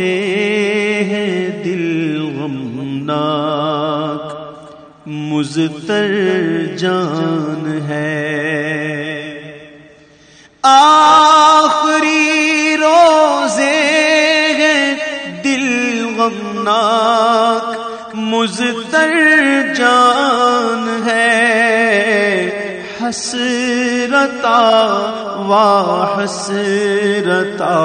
روزے ہیں دل غمناک مزتر جان ہے۔ آخری روزے ہیں دل غمناک مزتر جان ہے۔ حسرتا وا حسرتا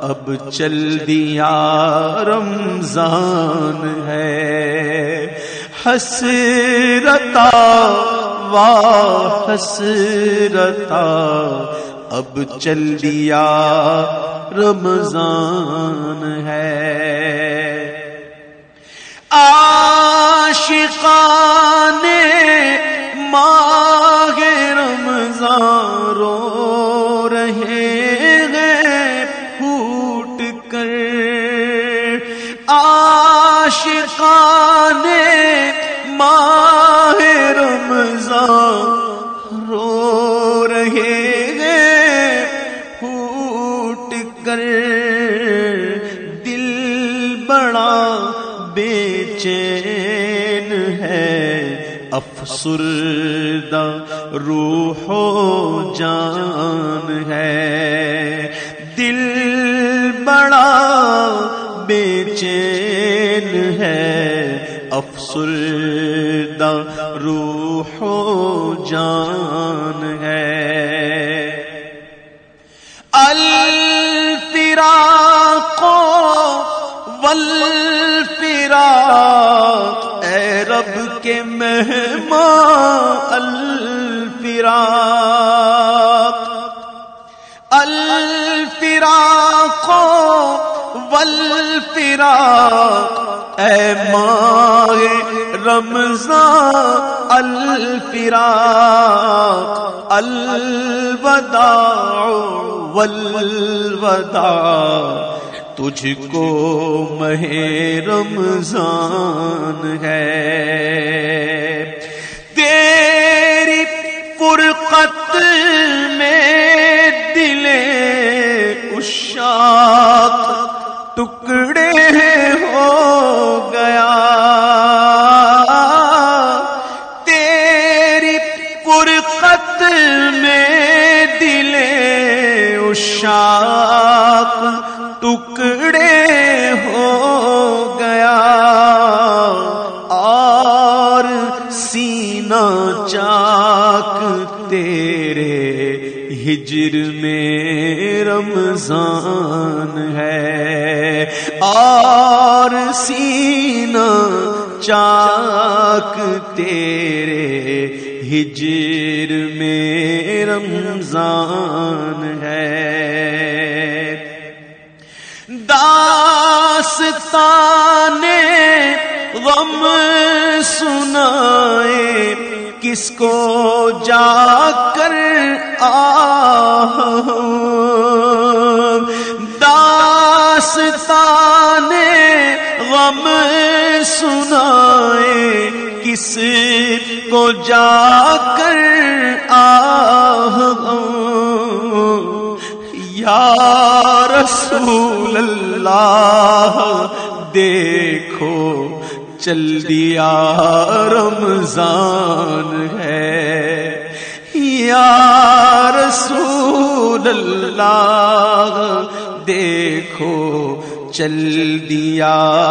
اب چل دیا رمضان ہے۔ حسرتا واہ حسرتا اب چل دیا رمضان ہے۔ عاشقان ماہ رمضان رو رہے ہیں، پھوٹ کر دل بڑا بے چین ہے۔ افسردہ روح و جان ہے۔ دل بڑا بے چین ہے، افسردہ روح و جان ہے۔ الفراق، والفراق، اے رب کے مہمان، الفراق۔ الفراق، والفراق اے ماہ رمضان، الفراق، الوداع والوداع تجھ کو مہ رمضان ہے۔ تیری فرقت میں دلے اشاق اشاق ٹکڑے ہو گیا اور سینہ چاک تیرے ہجر میں رمضان ہے اور سینہ چاک تیرے ہجر میں رمضان ہے داستان غم سنائے، کس کو جا کر آ داستان غم سنائے، کس کو جا کر آ یا رسول اللہ دیکھو، چل دیا رمضان ہے۔ یا رسول اللہ دیکھو، چل دیا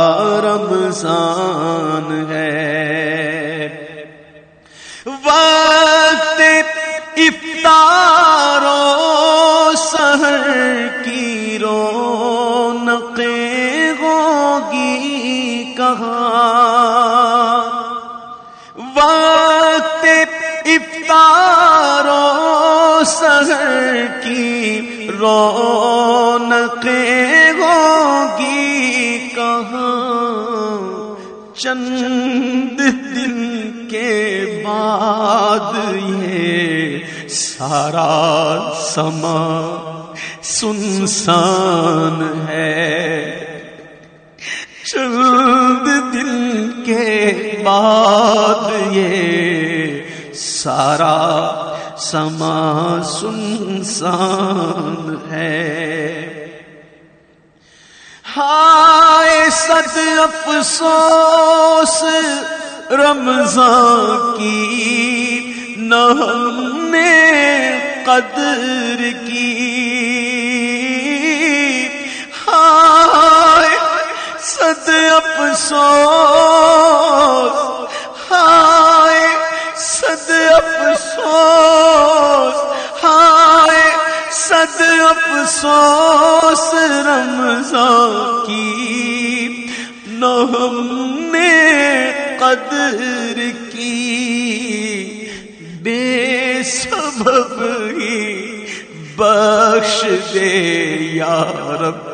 رمضان ہے۔ سہر کی رونقیں ہوگی کہاں؟ وقت افطارو سہر کی رونقیں ہوگی کہاں؟ چند دن کے بعد یہ سارا سما سنسان ہے۔ چند دن کے بعد یہ سارا سما سنسان ہے۔ ہائے صد افسوس، رمضان کی نہ ہم نے قدر کی۔ ہائے، صد افسوس۔ ہائے، صد افسوس۔ ہائے، صد افسوس۔ رمضان کی نہ ہم نے قدر کی۔ بے سبب ہی بخش دے یا رب،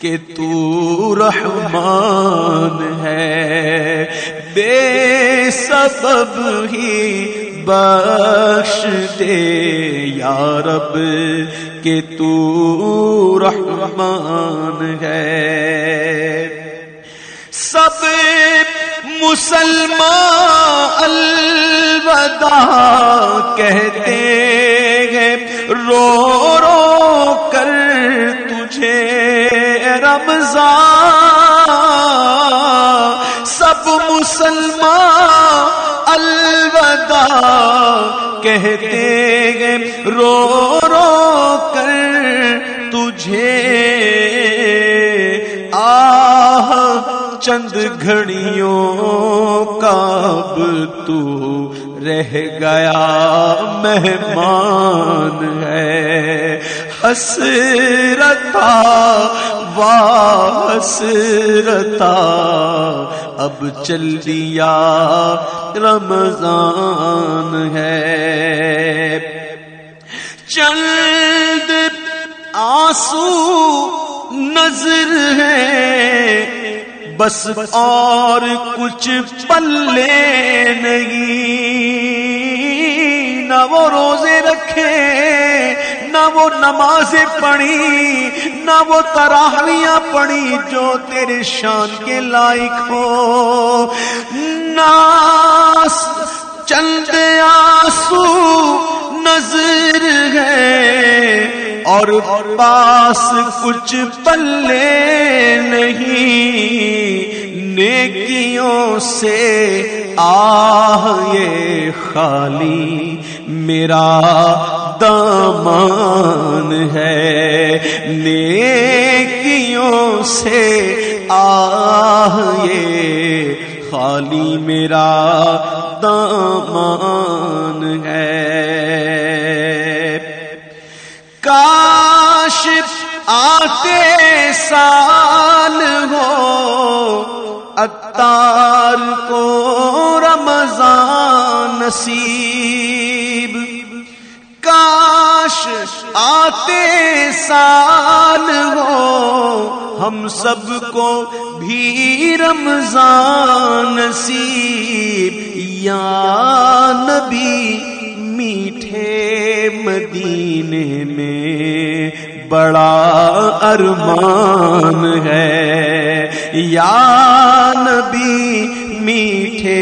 کہ تو رحمان ہے۔ بے سبب ہی بخش دے یا رب، کہ تو رحمان ہے۔ سب مسلمان الوداع کہتے ہیں، رو رو کر تجھے رمضان۔ سب مسلمان الوداع کہتے ہیں، رو رو کر تجھے چند گھڑیوں کا اب تو رہ گیا مہمان ہے۔ حسرتا حسرتا اب چل دیا رمضان ہے۔ چند آنسو نظر ہے بس اور کچھ پلے نہیں نہ وہ روزے رکھے، نہ وہ نمازیں پڑھی، نہ وہ تراہیاں پڑھی جو تیرے شان کے لائق ہو۔ ناس اور پاس کچھ پلے نہیں، نیکیوں سے آہ یہ خالی میرا دامان ہے۔ نیکیوں سے آہ یہ خالی میرا دامان ہے۔ کاش آتے سال ہو اتار کو رمضان نصیب۔ کاش آتے سال ہو، ہم سب کو بھی رمضان نصیب۔ یا نبی میٹھے مدینے میں بڑا ارمان ہے۔ یا نبی میٹھے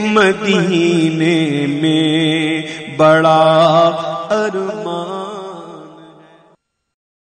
مدینے میں بڑا